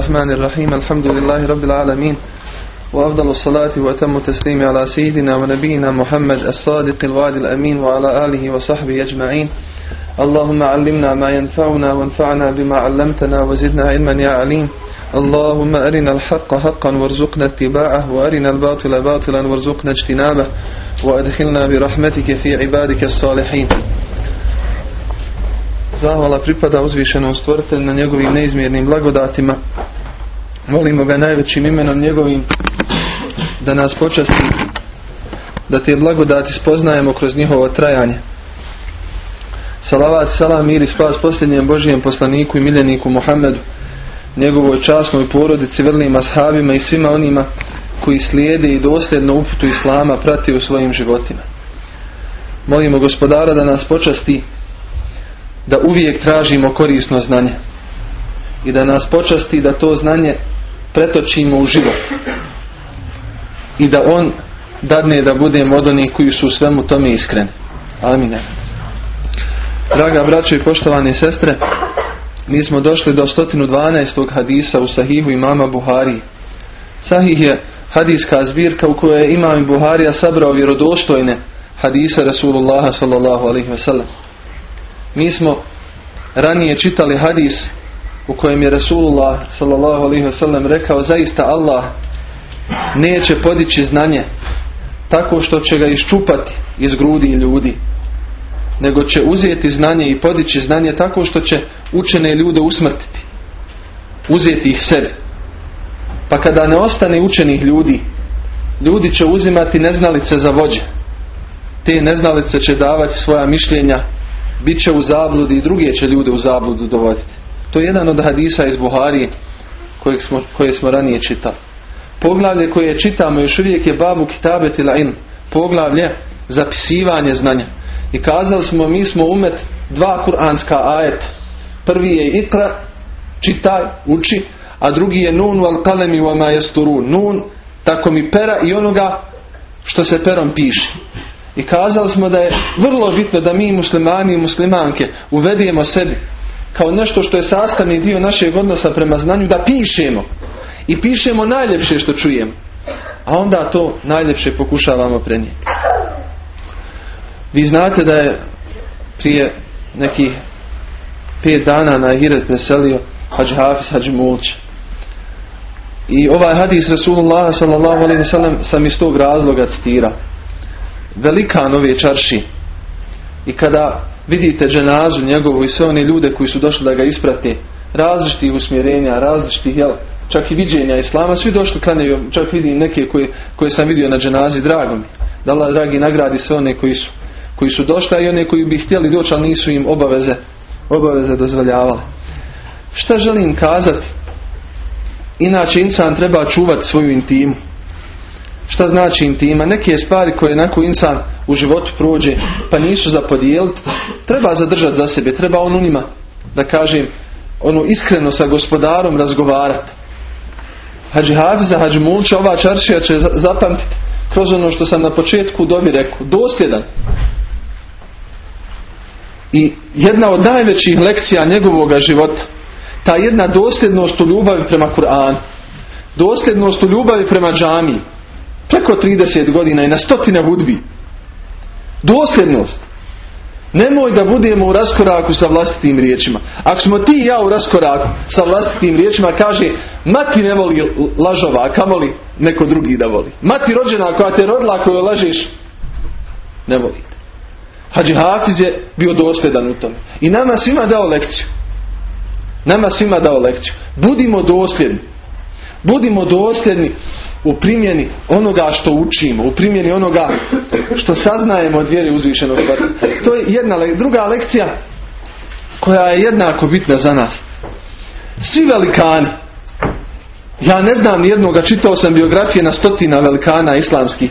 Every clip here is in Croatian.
الرحمن الرحيم. الحمد لله رب العالمين. وأفضل الصلاة وأتم التسليم على سيدنا ونبينا محمد الصادق الوعد الأمين وعلى آله وصحبه أجمعين. اللهم علمنا ما ينفعنا وانفعنا بما علمتنا وزدنا علما يا عليم. اللهم أرنا الحق حقا وارزقنا اتباعه وأرنا الباطل باطلا وارزقنا اجتنابه وأدخلنا برحمتك في عبادك الصالحين. Zahvala pripada uzvišenom stvoritelju na njegovim neizmjernim blagodatima. Molimo ga najvećim imenom njegovim da nas počasti da te blagodati spoznajemo kroz njihovo trajanje. Salavat, salam, mir i spas posljednjem Božijem poslaniku i miljeniku Muhammedu, njegovoj časnoj porodici, vrlim ashabima i svima onima koji slijede i dosljedno uputu Islama prati u svojim životima. Molimo gospodara da nas počasti da uvijek tražimo korisno znanje i da nas počasti da to znanje pretočimo u život i da on dadne da budemo od onih koji su u svemu tome iskreni. Amin. Draga braćo i poštovane sestre, mi smo došli do 112. hadisa u sahihu imama Buhari. Sahih je hadijska zbirka u kojoj je imam Buharija sabrao vjerodostojne hadise Rasulullaha sallallahu wasallam. Mi smo ranije čitali hadis u kojem je Rasulullah sallallahu alaihi wasallam rekao zaista Allah neće podići znanje tako što će ga iščupati iz grudi ljudi nego će uzeti znanje i podići znanje tako što će učene ljude usmrtiti uzeti ih sebe pa kada ne ostane učenih ljudi ljudi će uzimati neznalice za vođe te neznalice će davati svoja mišljenja bit će u zabludi i druge će ljude u zabludu dovoditi. To je jedan od hadisa iz Buharije kojeg smo, koje smo ranije čitali. Poglavlje koje čitamo još uvijek je babu kitabet ila in. Poglavlje zapisivanje znanja. I kazali smo mi smo umet dva kuranska ajeta. Prvi je ikra, čitaj, uči, a drugi je nun wal kalemi wa ma yasturun. Nun, tako mi pera i onoga što se perom piše. I kazali smo da je vrlo bitno da mi muslimani i muslimanke uvedijemo sebi kao nešto što je sastavni dio našeg odnosa prema znanju da pišemo. I pišemo najljepše što čujemo. A onda to najljepše pokušavamo prenijeti. Vi znate da je prije nekih pet dana na Hiret preselio Hadži Hafiz Hadži Mulć. I ovaj hadis Rasulullah sallallahu alaihi sallam sam iz tog razloga citirao velikan ove čarši i kada vidite dženazu njegovu i sve one ljude koji su došli da ga isprate različitih usmjerenja, različitih jel, čak i viđenja islama, svi došli klanjaju, čak vidim neke koje, koje sam vidio na dženazi, drago mi. Da Allah dragi nagradi sve one koji su, koji su došli i one koji bi htjeli doći, ali nisu im obaveze, obaveze dozvoljavale. Šta želim kazati? Inače, insan treba čuvati svoju intimu. Šta znači intima? Neke stvari koje nakon insan u životu prođe pa nisu za podijeliti, treba zadržati za sebe. Treba on u njima, da kažem, ono iskreno sa gospodarom razgovarati. Hadži Hafiza, Hadži Mulča, ova čaršija će zapamtiti kroz ono što sam na početku dobi rekao. Dosljedan. I jedna od najvećih lekcija njegovoga života, ta jedna dosljednost u ljubavi prema Kur'anu, dosljednost u ljubavi prema džamiji, preko 30 godina i na stotine hudbi. Dosljednost. Nemoj da budemo u raskoraku sa vlastitim riječima. Ako smo ti i ja u raskoraku sa vlastitim riječima, kaže, mati ne voli lažova, a kamoli neko drugi da voli. Mati rođena koja te rodila, koju lažeš, ne volite. Hadži Hafiz je bio dosljedan u tome. I nama svima dao lekciju. Nama svima dao lekciju. Budimo dosljedni. Budimo dosljedni u primjeni onoga što učimo, u primjeni onoga što saznajemo od vjere uzvišenog To je jedna druga lekcija koja je jednako bitna za nas. Svi velikani, ja ne znam nijednoga, čitao sam biografije na stotina velikana islamskih,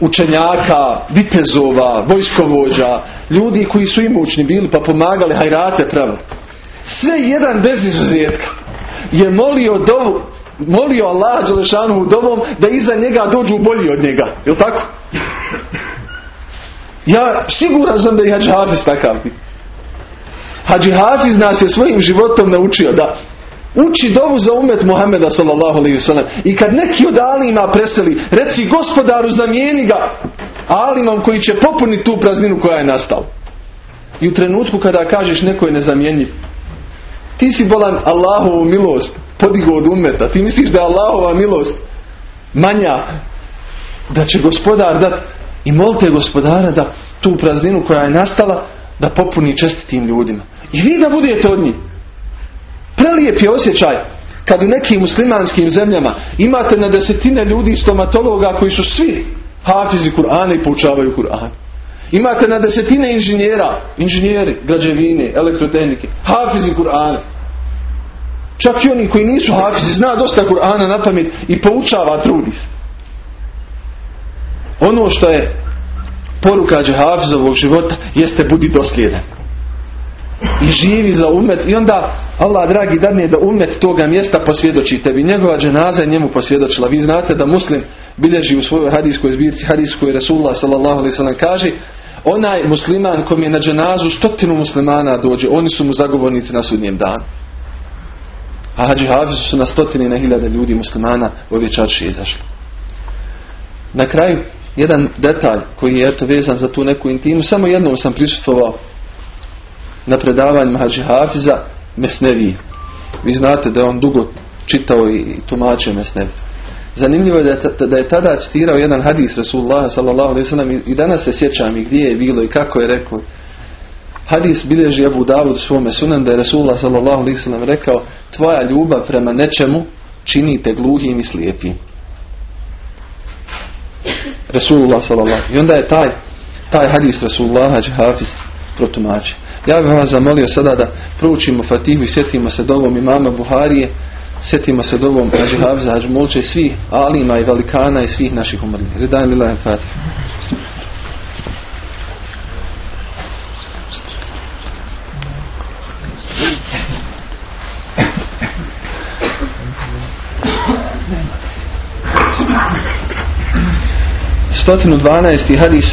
učenjaka, vitezova, vojskovođa, ljudi koji su imućni bili pa pomagali hajrate pravo. Sve jedan bez izuzetka je molio dovu molio Allah Đelešanu dovom da iza njega dođu bolji od njega. Jel tako? Ja siguran sam da je Hadži Hafiz takav. Hadži Hafiz nas je svojim životom naučio da Uči dovu za umet Muhammeda sallallahu alaihi wasallam. I kad neki od alima preseli, reci gospodaru zamijeni ga alimom koji će popuniti tu prazninu koja je nastala. I u trenutku kada kažeš neko je nezamjenjiv. Ti si bolan Allahovu milost podigo od umeta. Ti misliš da je Allahova milost manja da će gospodar dat i molite gospodara da tu prazninu koja je nastala da popuni čestitim ljudima. I vi da budete od njih. Prelijep je osjećaj kad u nekim muslimanskim zemljama imate na desetine ljudi stomatologa koji su svi hafizi Kur'ana i poučavaju Kur'an. Imate na desetine inženjera, inženjeri, građevine, elektrotehnike, hafizi Kur'ana. Čak i oni koji nisu hafizi, zna dosta Kur'ana na pamet i poučava, trudi se. Ono što je poruka džehafizovog života jeste budi dosljedan. I živi za umet. I onda Allah dragi dadne da umet toga mjesta posvjedoči tebi. Njegova dženaza je njemu posvjedočila. Vi znate da muslim bilježi u svojoj hadijskoj zbirci hadijskoj alaihi sallam kaže onaj musliman kom je na dženazu stotinu muslimana dođe, oni su mu zagovornici na sudnjem danu. A hafizu su na stotine na hiljade ljudi muslimana ove čarše izašli. Na kraju, jedan detalj koji je eto vezan za tu neku intimu, samo jednom sam prisustvovao na predavanjima hađi hafiza Mesnevije. Vi znate da je on dugo čitao i tumačio Mesnevi. Zanimljivo je da, je tada citirao jedan hadis Rasulullah sallam i danas se sjećam i gdje je bilo i kako je rekao. Hadis bilježi Abu Davud u svome sunan da je Rasulullah sallam rekao tvoja ljubav prema nečemu čini te gluhim i slijepim. Resulullah sallallahu. I onda je taj, taj hadis Resulullah hafiz protumači. Ja bih vas zamolio sada da proučimo Fatihu i sjetimo se dovom imama Buharije, sjetimo se dovom Hađi Hafiza, Molče i svih alima i velikana i svih naših umrlih. Redan lillahi Fatiha. 112. hadis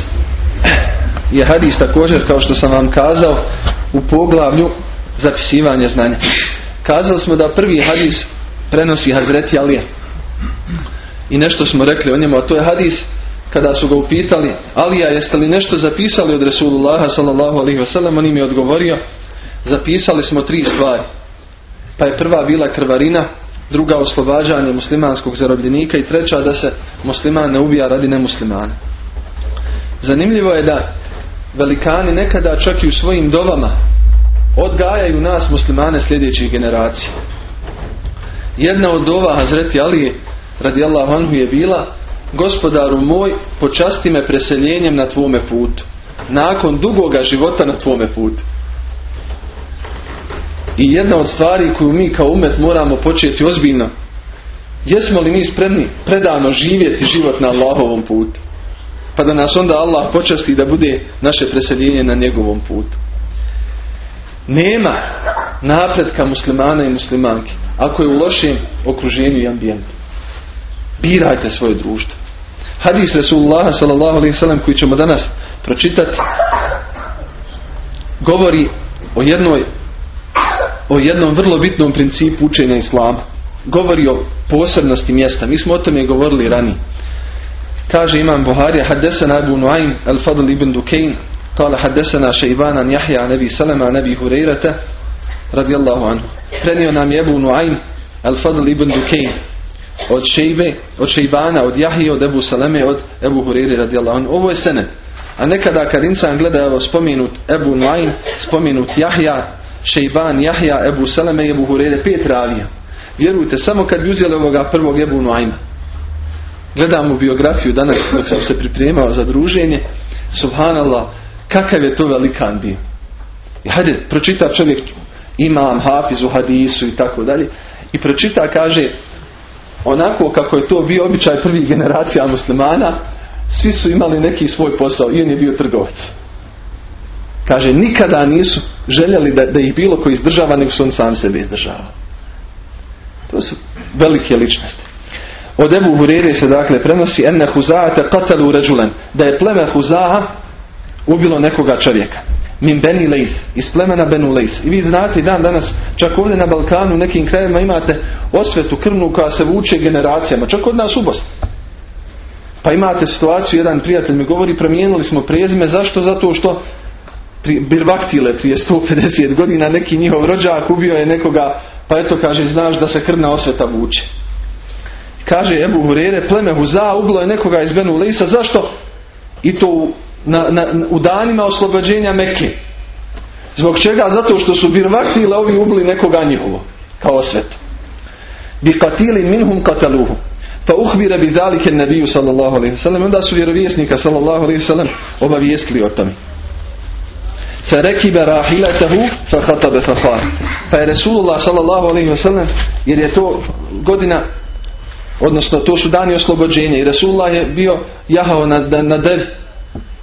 je hadis također kao što sam vam kazao u poglavlju zapisivanja znanja. Kazali smo da prvi hadis prenosi Hazreti Alija. I nešto smo rekli o njemu, a to je hadis kada su ga upitali Alija jeste li nešto zapisali od Resulullaha sallallahu alaihi wasallam, on im je odgovorio zapisali smo tri stvari. Pa je prva bila krvarina, druga oslobađanje muslimanskog zarobljenika i treća da se musliman ne ubija radi nemuslimana. Zanimljivo je da velikani nekada čak i u svojim dovama odgajaju nas muslimane sljedećih generacija. Jedna od ova Hazreti Alije radijallahu anhu je bila gospodaru moj počasti me preseljenjem na tvome putu. Nakon dugoga života na tvome putu. I jedna od stvari koju mi kao umet moramo početi ozbiljno. Jesmo li mi spremni predano živjeti život na Allahovom putu? Pa da nas onda Allah počasti da bude naše preseljenje na njegovom putu. Nema napretka muslimana i muslimanki ako je u lošem okruženju i ambijentu. Birajte svoje društvo. Hadis alaihi sallam koji ćemo danas pročitati govori o jednoj o jednom vrlo bitnom principu učenja islama. Govori o posebnosti mjesta. Mi smo o tome govorili rani. Kaže Imam Buharija, Haddesana Abu Nuaym, Al-Fadl ibn Dukayn, Kala Haddesana Šeibana Njahja Nebi Salama, Nebi Hureyrata, radijallahu anhu. Prenio nam je Abu Nuaym, Al-Fadl ibn Dukayn, od Šeibe, od Šeibana, od Jahije, od Ebu Saleme, od Ebu Hureyri, radijallahu anhu. Ovo je senet. A nekada kad insan gleda, evo spomenut Ebu Nuaym, spomenut Jahja, Šejban, Jahja, Ebu Saleme i Ebu Huriri, pet ravija. Vjerujte, samo kad bi uzeli ovoga prvog Ebu Nuayma. Gledam u biografiju danas dok sam se pripremao za druženje. Subhanallah, kakav je to velikan bio. I hajde, pročita čovjek imam, u hadisu i tako dalje. I pročita, kaže, onako kako je to bio običaj prvih generacija muslimana, svi su imali neki svoj posao i on je bio trgovac. Kaže, nikada nisu željeli da, da ih bilo koji izdržava, nego su on sam sebe izdržava. To su velike ličnosti. Od Ebu Hurere se dakle prenosi enne huza'ate qatalu ređulen. Da je pleme huza'a ubilo nekoga čovjeka. min Beni Lejs, iz plemena Benu Lejs. I vi znate dan danas, čak ovdje na Balkanu, u nekim krajevima imate osvetu krvnu koja se vuče generacijama, čak od nas u Bosni. Pa imate situaciju, jedan prijatelj mi govori, promijenili smo prezime, zašto? Zato što Birvaktile prije 150 godina neki njihov rođak ubio je nekoga, pa eto kaže, znaš da se krvna osveta vuče. Kaže Ebu Hurere, pleme Huza ubilo je nekoga iz Benu Lejsa, zašto? I to na, na, u danima oslobođenja Mekke. Zbog čega? Zato što su birvaktile ovi ubili nekoga njihovo. Kao svet. Bi katili minhum kataluhu. Pa uhvira bi dalike nabiju sallallahu alaihi sallam. Onda su vjerovjesnika sallallahu alaihi sallam obavijestili o tome. Rahilatahu fa khatabe fa Pa je Resulullah sallallahu alaihi sallam jer je to godina odnosno to su dani oslobođenja i Resulullah je bio jahao na, na, na dev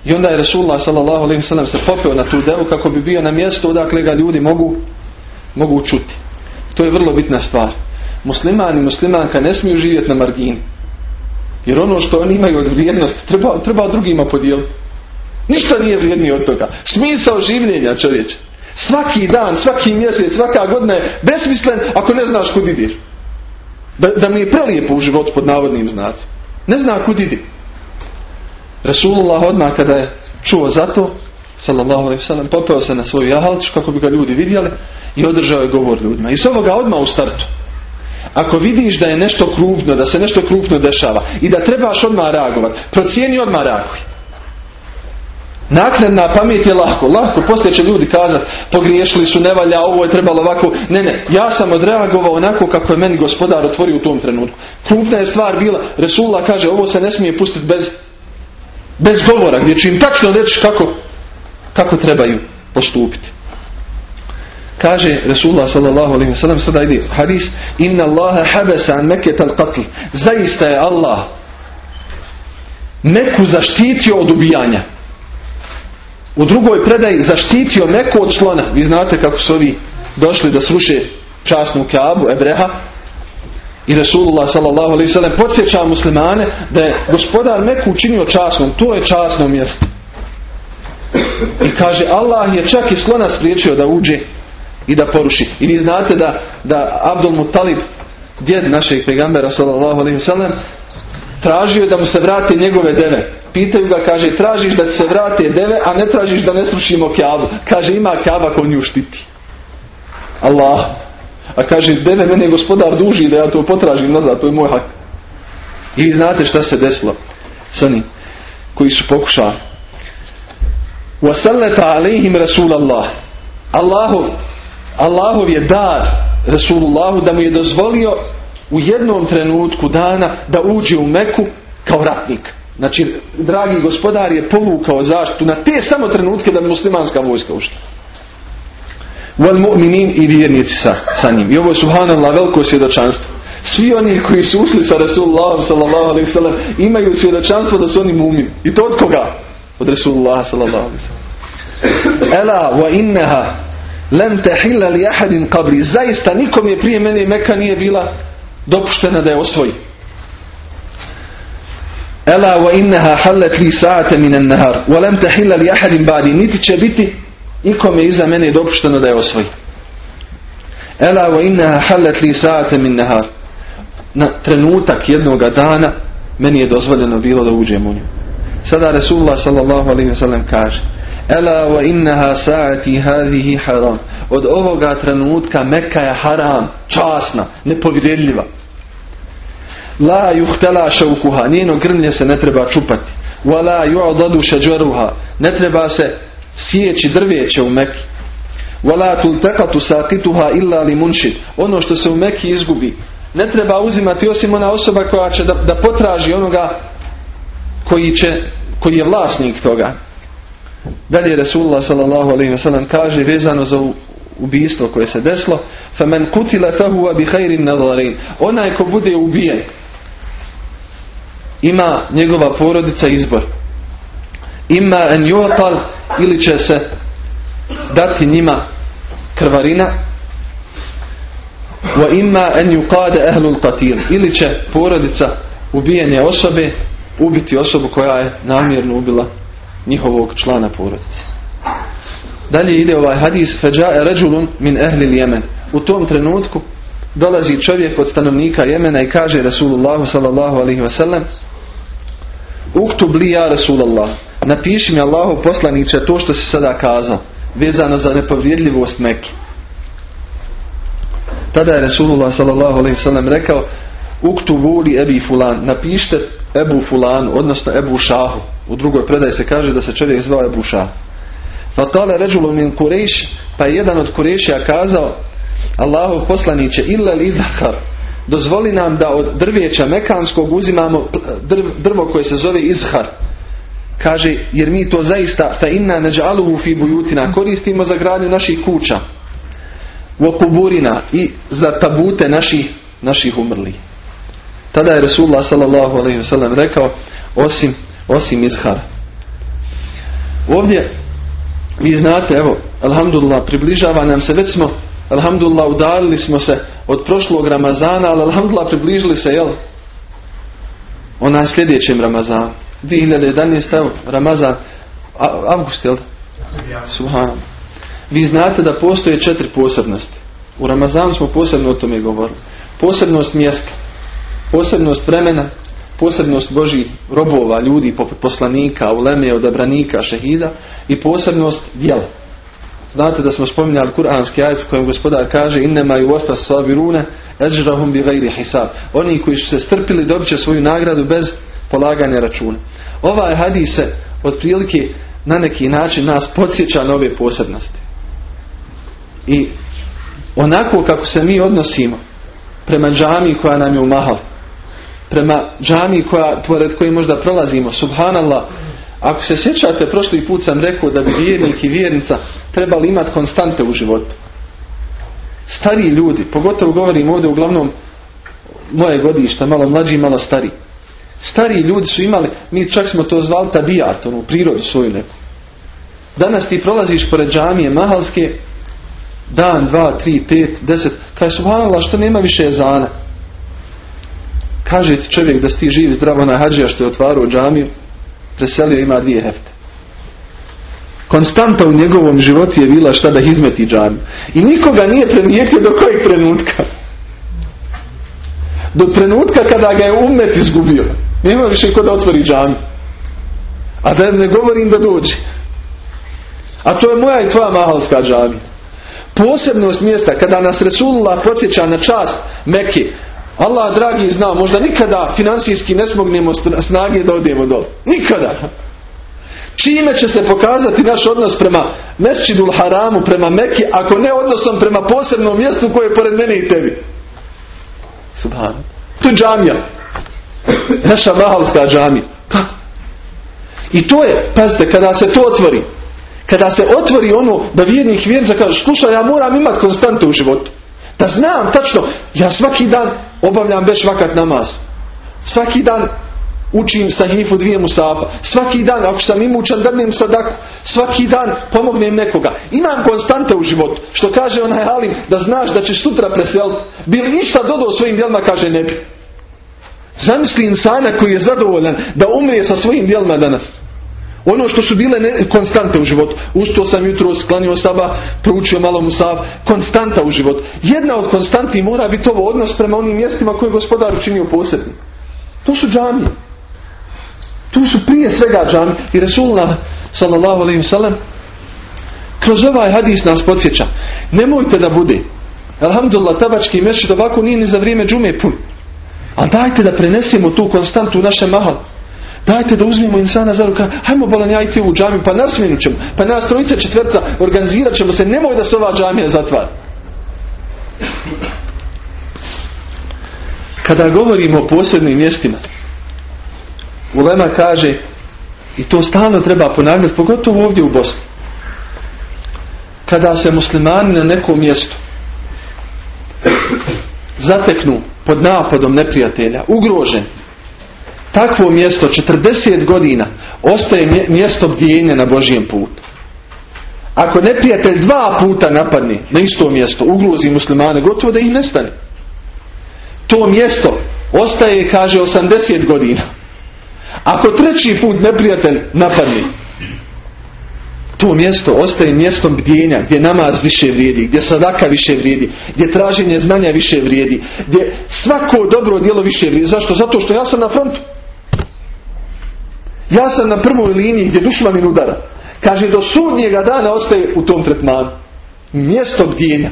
i onda je Resulullah s.a.v. se popeo na tu devu kako bi bio na mjestu odakle ga ljudi mogu, mogu čuti. To je vrlo bitna stvar. Musliman i muslimanka ne smiju živjeti na margini. Jer ono što oni imaju od vrijednosti treba, treba drugima podijeliti. Ništa nije vrijednije od toga. Smisao življenja čovječe. Svaki dan, svaki mjesec, svaka godina je besmislen ako ne znaš kud ideš. Da, da mi je prelijepo u životu pod navodnim znacima. Ne zna kud ide. Resulullah odmah kada je čuo za to, sallallahu alaihi sallam, popeo se na svoju jahalču kako bi ga ljudi vidjeli i održao je govor ljudima. I s ovoga odmah u startu. Ako vidiš da je nešto krupno, da se nešto krupno dešava i da trebaš odmah reagovati, procijeni odmah reaguj. Naknadna pamet je lako, lako, poslije će ljudi kazati pogriješili su, ne valja, ovo je trebalo ovako. Ne, ne, ja sam odreagovao onako kako je meni gospodar otvorio u tom trenutku. Krupna je stvar bila, Resulullah kaže ovo se ne smije pustiti bez bez govora, gdje će im tačno reći kako, kako trebaju postupiti. Kaže Resulullah sallallahu alaihi wa sallam, sada ide hadis, inna Allaha habesa an meket al qatl. Zaista je Allah Meku zaštitio od ubijanja. U drugoj predaji zaštitio Meku od slona. Vi znate kako su ovi došli da sruše časnu kabu, Ebreha, i Resulullah sallallahu alaihi sallam podsjeća muslimane da je gospodar Meku učinio časnom. To je časno mjesto. I kaže Allah je čak i slona spriječio da uđe i da poruši. I vi znate da, da Abdul Muttalib, djed našeg pegambera sallallahu alaihi sallam, tražio da mu se vrati njegove deve. Pitaju ga, kaže, tražiš da se vrati deve, a ne tražiš da ne srušimo kjavu. Kaže, ima kjava ko nju štiti. Allah. A kaže, deve mene gospodar duži da ja to potražim nazad, to je moj hak. I vi znate šta se desilo s onim koji su pokušali. Wasallata alaihim Rasulallah. Allahov, Allahov je dar Rasulullahu da mu je dozvolio u jednom trenutku dana da uđe u Meku kao ratnik. Znači, dragi gospodar je povukao zaštitu na te samo trenutke da bi muslimanska vojska ušla wal mu'minin i vjernici sa, sa njim. I ovo je subhanallah veliko svjedočanstvo. Svi oni koji su ušli sa Rasulullah sallallahu alaihi sallam imaju svjedočanstvo da su oni mumin. I to od koga? Od Rasulullah sallallahu alaihi sallam. Ela wa innaha lem tahilla li ahadin qabli. Zaista nikom je prije mene Meka nije bila dopuštena da je osvoji. Ela wa innaha hallat li sa'ate minan nahar. Wa lem tahilla li ahadin ba'di. Niti će biti ikome iza mene dopušteno da je osvoji. Ela wa innaha halat li sa'ate min nahar. Na trenutak jednoga dana meni je dozvoljeno bilo da uđem u nju. Sada Resulullah sallallahu alaihi wa sallam kaže Ela wa innaha sa'ati hadihi haram. Od ovoga trenutka Mekka je haram, časna, nepovjedljiva. La yuhtala šaukuha, njeno grmlje se ne treba čupati. Wala yu'dadu šađaruha, ne treba se sjeći drveće u Meki. Wala tultaqatu saqituha illa li munshid. Ono što se u Meki izgubi, ne treba uzimati osim ona osoba koja će da, da potraži onoga koji će koji je vlasnik toga. Dalje Resulullah sallallahu alejhi ve sellem kaže vezano za ubijstvo koje se desilo, faman qutila fahuwa bi khairin nadarin. Onaj ko bude ubijen ima njegova porodica izbor. Ima en yuqal ili će se dati njima krvarina wa imma an yuqada ahlul qatil ili će porodica ubijene osobe ubiti osobu koja je namjerno ubila njihovog člana porodice. Dalje ide ovaj hadis Feđae ređulun min ehli Jemen. U tom trenutku dolazi čovjek od stanovnika Jemena i kaže Rasulullahu sallallahu alaihi wasallam Uktub li ja Rasulallah napiši mi Allahu poslaniče to što si sada kazao vezano za nepovjedljivost Mekke. Tada je Rasulullah sallallahu alaihi wasallam rekao Uktubu li ebi fulan. Napišite Ebu fulan odnosno Ebu šahu. U drugoj predaji se kaže da se čovjek zvao Ebu šah. Fa kale ređulu min kurejš pa je jedan od kurejšija kazao Allahu poslaniće illa li dakar dozvoli nam da od drvijeća mekanskog uzimamo drvo koje se zove izhar. Kaže jer mi to zaista fa inna neđaluhu fi bujutina koristimo za gradnju naših kuća u kuburina i za tabute naših, naših umrlih tada je Resulullah sallallahu alaihi wasallam rekao osim, osim izhara. Ovdje vi znate evo alhamdulillah približava nam se već smo alhamdulillah udalili smo se od prošlog Ramazana ali alhamdulillah približili se jel? Onaj sljedećem Ramazanu. 2011. evo Ramazan avgust jel? Subhanallah vi znate da postoje četiri posebnosti. U Ramazanu smo posebno o tome govorili. Posebnost mjesta posebnost vremena posebnost Božih robova, ljudi, poslanika, uleme, odabranika, šehida i posebnost djela. Znate da smo spominjali kuranski ajet u kojem gospodar kaže innema yuwaffa sabiruna ajrahum bighairi hisab. Oni koji su se strpili dobit će svoju nagradu bez polaganja računa. Ovaj hadis se otprilike na neki način nas podsjeća na ove posebnosti. I onako kako se mi odnosimo prema džami koja nam je umahal, prema džami koja, pored koje možda prolazimo, subhanallah, ako se sjećate, prošli put sam rekao da bi vjernik i vjernica trebali imati konstante u životu. Stariji ljudi, pogotovo govorim ovdje uglavnom moje godišta, malo mlađi i malo stari. Stariji ljudi su imali, mi čak smo to zvali tabijat, onu prirodu svoju neku. Danas ti prolaziš pored džamije mahalske, dan, dva, tri, pet, deset, kaj subhanallah što nema više jezana. Kaže ti čovjek da si živ zdravo na hađija što je otvarao džamiju, preselio ima dvije hefte. Konstanta u njegovom životu je bila šta da izmeti džamiju. I nikoga nije primijetio do kojeg trenutka. Do trenutka kada ga je umet izgubio. Nema više ko da otvori džamiju. A da ne govorim da dođe. A to je moja i tvoja mahalska džamija. Posebnost mjesta kada nas Resulullah podsjeća na čast Mekke, Allah dragi zna, možda nikada financijski ne smognemo snage da odemo dole. Nikada. Čime će se pokazati naš odnos prema Mesčidul Haramu, prema Meki, ako ne odnosom prema posebnom mjestu koje je pored mene i tebi? Subhanu. To je džamija. Naša mahalska džamija. I to je, pazite, kada se to otvori, kada se otvori ono da vjernik vjernica kaže, slušaj, ja moram imati konstantu u životu. Da znam tačno, ja svaki dan obavljam već vakat namaz. Svaki dan učim sahifu dvije musafa. Svaki dan, ako sam imućan, dadnem sadaku. Svaki dan pomognem nekoga. Imam konstante u životu. Što kaže onaj Halim, da znaš da ćeš sutra preseliti. Bi li išta dodao svojim djelima, kaže ne bi. Zamisli insana koji je zadovoljan da umrije sa svojim djelima danas. Ono što su bile ne, konstante u životu. Ustao sam jutro, sklanio saba, proučio malo Musav. Konstanta u životu. Jedna od konstanti mora biti ovo odnos prema onim mjestima koje je gospodar učinio posebnim. To su džamije. Tu su prije svega džamije. I Resulullah sallallahu alaihi sallam kroz ovaj hadis nas podsjeća. Nemojte da bude. Alhamdulillah, tabački mešćid ovako nije ni za vrijeme džume pun. A dajte da prenesemo tu konstantu u naše mahal. Dajte da uzmemo insana za ruka, hajmo bolan ja i ti u džamiju, pa nasmjenu ćemo, pa nas trojice četvrca organizirat ćemo se, nemoj da se ova džamija zatvara. Kada govorimo o posebnim mjestima, Ulema kaže, i to stalno treba ponavljati, pogotovo ovdje u Bosni, kada se muslimani na nekom mjestu zateknu pod napadom neprijatelja, ugrožen, takvo mjesto 40 godina ostaje mjesto bdjenja na Božijem putu. Ako neprijatelj dva puta napadne na isto mjesto, ugrozi muslimane, gotovo da ih nestane. To mjesto ostaje, kaže, 80 godina. Ako treći put neprijatelj napadne, to mjesto ostaje mjestom bdjenja, gdje namaz više vrijedi, gdje sadaka više vrijedi, gdje traženje znanja više vrijedi, gdje svako dobro djelo više vrijedi. Zašto? Zato što ja sam na frontu. Ja sam na prvoj liniji gdje dušmanin udara. Kaže, do sudnjega dana ostaje u tom tretmanu. Mjesto bdjenja.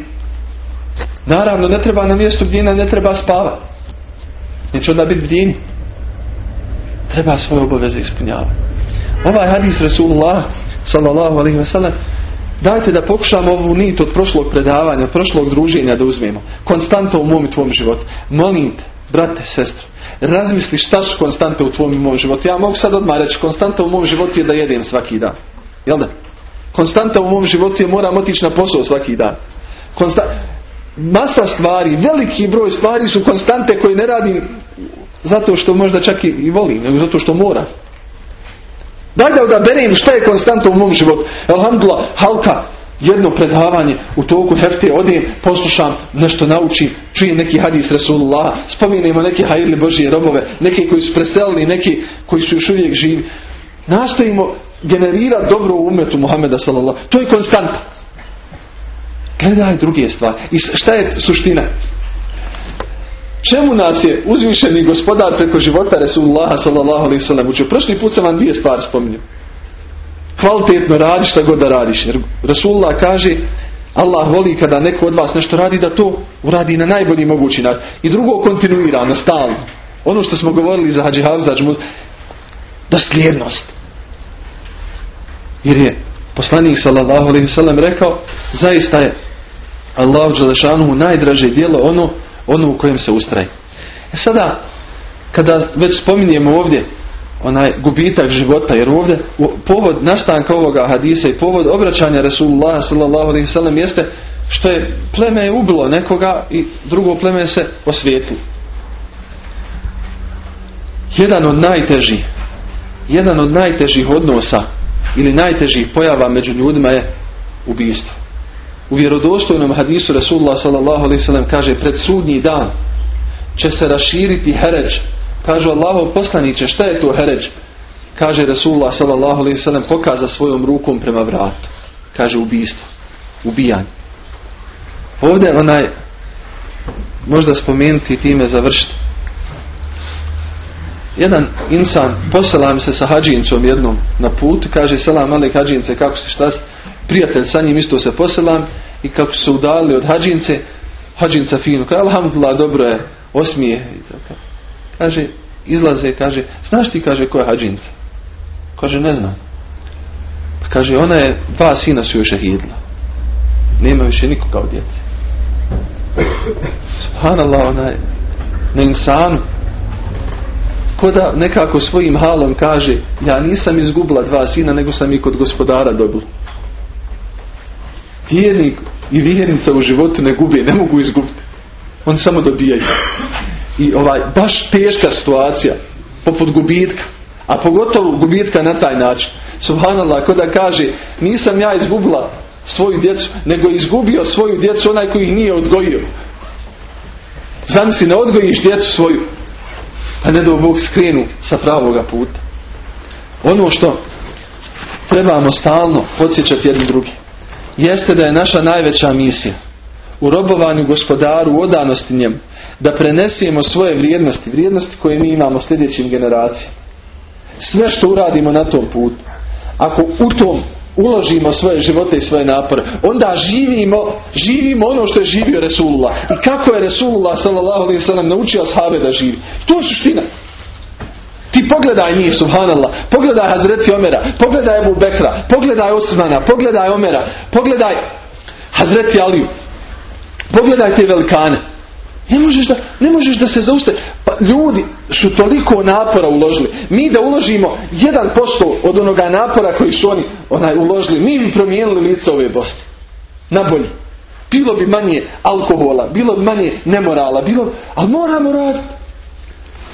Naravno, ne treba na mjestu bdjenja, ne treba spavati. Neće onda biti bdjenje. Treba svoje obaveze ispunjavati. Ovaj hadis Rasulullah sallallahu alaihi wasallam dajte da pokušamo ovu nit od prošlog predavanja, prošlog druženja da uzmemo. Konstanta u mom i tvom životu. Molim te, brate, sestro, razmisli šta su konstante u tvom mom životu. Ja mogu sad odmah reći, konstanta u mom životu je da jedem svaki dan. Jel da? Konstanta u mom životu je moram otići na posao svaki dan. Konsta... Masa stvari, veliki broj stvari su konstante koje ne radim zato što možda čak i volim, nego zato što moram. Daj da odaberem šta je konstanta u mom životu. Alhamdulillah, halka, jedno predavanje u toku hefte, odem, poslušam, nešto naučim, čujem neki hadis Rasulullah, spominjemo neke hajirli Božije robove, neki koji su preselili, neki koji su još uvijek živi. Nastojimo generirati dobro u umetu Muhammeda sallallahu. To je konstanta. Gledaj druge stvari. I šta je suština? Čemu nas je uzvišeni gospodar preko života Resulullaha sallallahu učio? Prošli put sam vam dvije stvari spominjao. Kvalitetno radi šta god da radiš. Jer Rasulullah kaže Allah voli kada neko od vas nešto radi da to uradi na najbolji mogući način. I drugo kontinuirano, stalno. Ono što smo govorili za Hadži Havza, da slijednost. Jer je poslanik sallallahu alaihi sallam rekao zaista je Allah Đalešanuhu najdraže dijelo ono ono u kojem se ustraje. E sada, kada već spominjemo ovdje onaj gubitak života, jer ovdje povod nastanka ovoga hadisa i povod obraćanja Rasulullah sallallahu alaihi sallam jeste što je pleme je ubilo nekoga i drugo pleme se osvijetilo. Jedan od najtežih jedan od najtežih odnosa ili najtežih pojava među ljudima je ubijstvo. U vjerodostojnom hadisu Rasulullah s.a.v. kaže pred sudnji dan će se raširiti heređ. Kažu Allahov poslaniće šta je to heređ? Kaže Rasulullah s.a.v. pokaza svojom rukom prema vratu. Kaže ubijstvo. Ubijanje. Ovdje onaj možda spomenuti i time završiti. Jedan insan poselam se sa hađincom jednom na putu, kaže selam mali hađince kako si šta si? prijatelj sa njim isto se poselam i kako su se udali od hađince, hađinca fino, kaže alhamdulillah dobro je, osmije. Kaže, izlaze, kaže, znaš ti, kaže, koja je hađinca? Kaže, ne znam. Pa kaže, ona je, dva sina su još šehidila. Nema više nikoga od djece. Subhanallah, ona je na insanu. Ko da nekako svojim halom kaže, ja nisam izgubila dva sina, nego sam i kod gospodara dobila. Vjernik i vjernica u životu ne gubi, ne mogu izgubiti. Oni samo dobijaju. I ovaj, baš teška situacija, poput gubitka, a pogotovo gubitka na taj način. Subhanallah, ko da kaže, nisam ja izgubila svoju djecu, nego izgubio svoju djecu onaj koji ih nije odgojio. Zamisli, ne odgojiš djecu svoju, pa ne da Bog skrenu sa pravoga puta. Ono što trebamo stalno podsjećati jedni drugi jeste da je naša najveća misija u robovanju gospodaru, u odanosti njemu, da prenesemo svoje vrijednosti, vrijednosti koje mi imamo sljedećim generacijama. Sve što uradimo na tom putu, ako u tom uložimo svoje živote i svoje napore, onda živimo, živimo ono što je živio Resulullah. I kako je Resulullah s.a.v. naučio ashabe da živi. To je suština. Ti pogledaj njih, subhanallah, pogledaj Hazreti Omera, pogledaj Ebu Bekra, pogledaj Osmana, pogledaj Omera, pogledaj Hazreti Aliju, pogledaj te velikane. Ne možeš da, ne možeš da se zauste. Pa ljudi su toliko napora uložili. Mi da uložimo 1% od onoga napora koji su oni onaj, uložili, mi bi promijenili lice ove Bosne. Na bolji. Bilo bi manje alkohola, bilo bi manje nemorala, bilo, ali moramo raditi.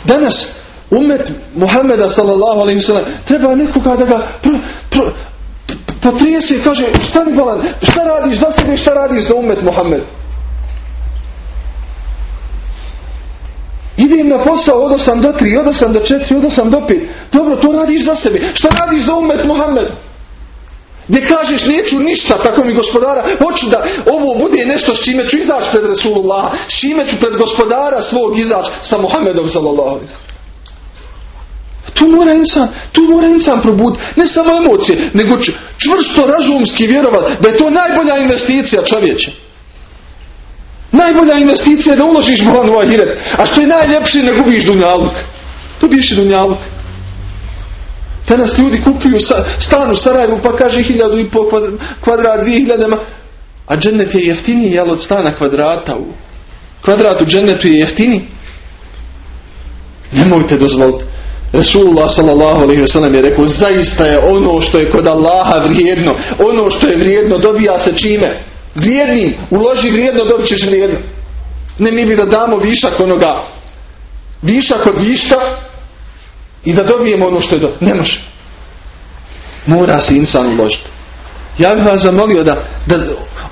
Danas umet Muhammeda sallallahu alaihi sallam treba nekoga da ga pro, pro, potrijesi i kaže šta mi bolan, šta radiš za sebe šta radiš za umet Muhammed idem na posao od 8 do 3 od 8 do 4 od 8 do 5 dobro to radiš za sebe šta radiš za umet Muhammed Gdje kažeš neću ništa, tako mi gospodara, hoću da ovo bude nešto s čime ću izaći pred Resulullah, s čime ću pred gospodara svog izaći sa Muhammedom sallallahu tu mora insan, tu mora insan probuditi. Ne samo emocije, nego čvrsto razumski vjerovati da je to najbolja investicija čovječe. Najbolja investicija je da uložiš bolan u ahiret. A što je najljepše ne gubiš dunjaluk. To biši dunjaluk. Danas ljudi kupuju stan u Sarajevu pa kaže hiljadu i pol kvadrat, dvije hiljadama. A džennet je jeftiniji jel od stana kvadrata. U kvadratu džennetu je jeftiniji. Nemojte dozvoliti. Alaihi wasallam je rekao zaista je ono što je kod Allaha vrijedno. Ono što je vrijedno dobija se čime? Vrijednim. Uloži vrijedno dobit ćeš vrijedno. Ne mi bi da damo višak onoga. Višak od viška i da dobijemo ono što je do... Ne može. Mora se insan uložiti. Ja bih vas zamolio da, da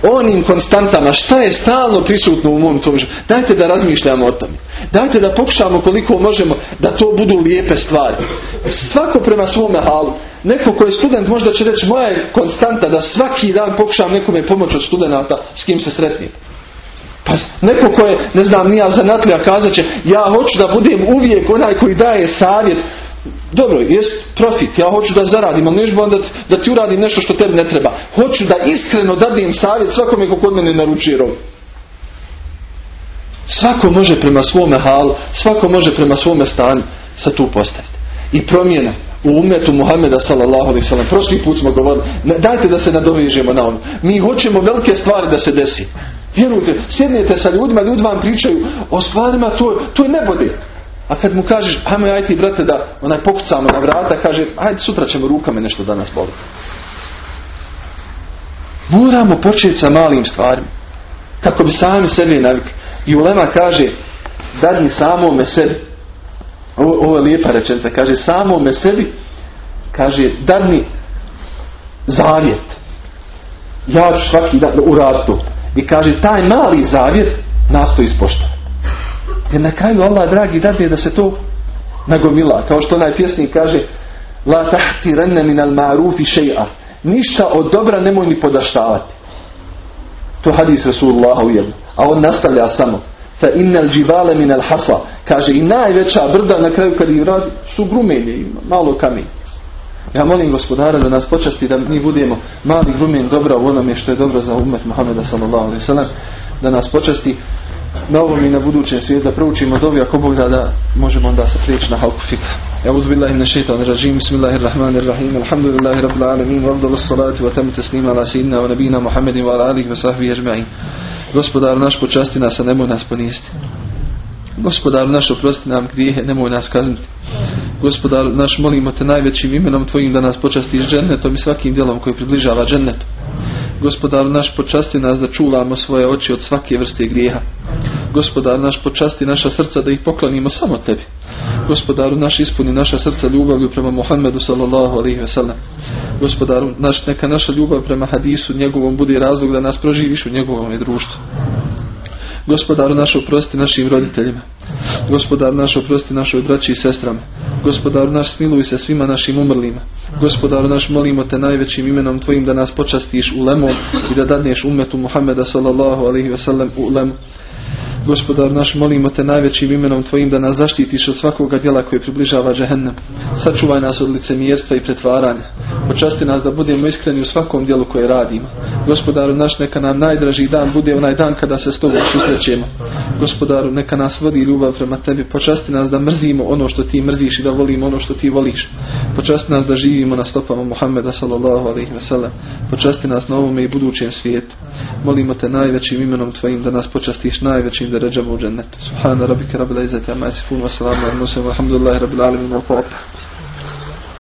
onim konstantama šta je stalno prisutno u mom tom Dajte da razmišljamo o tome. Dajte da pokušamo koliko možemo da to budu lijepe stvari. Svako prema svome halu. Neko ko je student možda će reći moja je konstanta da svaki dan pokušam nekome pomoći od studenta s kim se sretnim. Pa neko ko je, ne znam, nija zanatlija kazat će ja hoću da budem uvijek onaj koji daje savjet dobro, jest profit, ja hoću da zaradim, ali neću da, da ti uradim nešto što tebi ne treba. Hoću da iskreno dadim savjet svakome ko kod mene naručuje rob. Svako može prema svome halu, svako može prema svome stanju se tu postaviti. I promjena u umetu Muhameda sallallahu alaihi sallam. Prošli put smo govorili, dajte da se nadovežemo na ono. Mi hoćemo velike stvari da se desi. Vjerujte, sjednete sa ljudima, ljudi vam pričaju o stvarima, to, to je nebode. A kad mu kažeš, ajmo aj ti brate da onaj pokucamo na vrata, kaže, ajde sutra ćemo rukame nešto danas boli. Moramo početi sa malim stvarima. Kako bi sami sebi navikli. I Ulema kaže, dadni samome sebi. Ovo, ovo je lijepa rečenica. Kaže, samome sebi, kaže, dadni zavjet. Ja ću svaki dan uraditi to. I kaže, taj mali zavjet nastoji ispoštovati. Jer na kraju Allah dragi dadne da se to nagomila. Kao što onaj pjesnik kaže La tahtiranna min al ma'rufi še'a. Ništa od dobra nemoj ni podaštavati. To hadis Rasulullah u A on nastavlja samo. Fa innal džibale min al hasa. Kaže i najveća brda na kraju kad ih radi su grumenje malo kamen. Ja molim gospodara da nas počasti da mi budemo mali grumen dobra u onome što je dobro za umet Muhammeda sallallahu alaihi sallam. Da nas počasti na ovom i na budućem svijetu da proučimo dobi ako Bog da, da možemo onda se prijeći na halku fika. أعوذ بالله من الشيطان الرجيم بسم الله الرحمن الرحيم الحمد لله رب العالمين وأفضل الصلاة وتم تسليم على سيدنا ونبينا محمد وعلى آله وصحبه أجمعين Gospodar naš počasti nas, a nemoj nas poniziti. Gospodar naš oprosti nam grijehe, nemoj nas kazniti. Gospodar naš molimo te najvećim imenom Tvojim da nas počastiš džennetom i svakim djelom koji približava džennetu. Gospodar naš počasti nas da čuvamo svoje oči od svake vrste grijeha. Gospodar naš počasti naša srca da ih poklonimo samo tebi. Gospodaru naš ispuni naša srca ljubavlju prema Muhammedu sallallahu alaihi ve sellem. Gospodaru naš neka naša ljubav prema hadisu njegovom bude razlog da nas proživiš u njegovom društvu. Gospodaru naš oprosti našim roditeljima. Gospodaru naš oprosti našoj braći i sestrama. Gospodaru naš smiluj se svima našim umrlima. Gospodaru naš molimo te najvećim imenom tvojim da nas počastiš u lemom i da dadneš umetu Muhammeda sallallahu alaihi u lemu. Gospodar naš, molimo te najvećim imenom Tvojim da nas zaštitiš od svakoga djela koje približava džehennem. Sačuvaj nas od licemjerstva i pretvaranja. Počasti nas da budemo iskreni u svakom djelu koje radimo. Gospodaru naš, neka nam najdraži dan bude onaj dan kada se s tobom susrećemo. Gospodaru, neka nas vodi ljubav prema tebi. Počasti nas da mrzimo ono što ti mrziš i da volimo ono što ti voliš. Počasti nas da živimo na stopama Muhammeda sallallahu alaihi wasallam. Počasti nas na ovome i budućem svijetu. Molimo te najvećim imenom Tvojim da nas počastiš najvećim درجة مو جنة سبحان ربك رب العزة عما يصفون والسلام على المرسلين والحمد لله رب العالمين. والفاتحة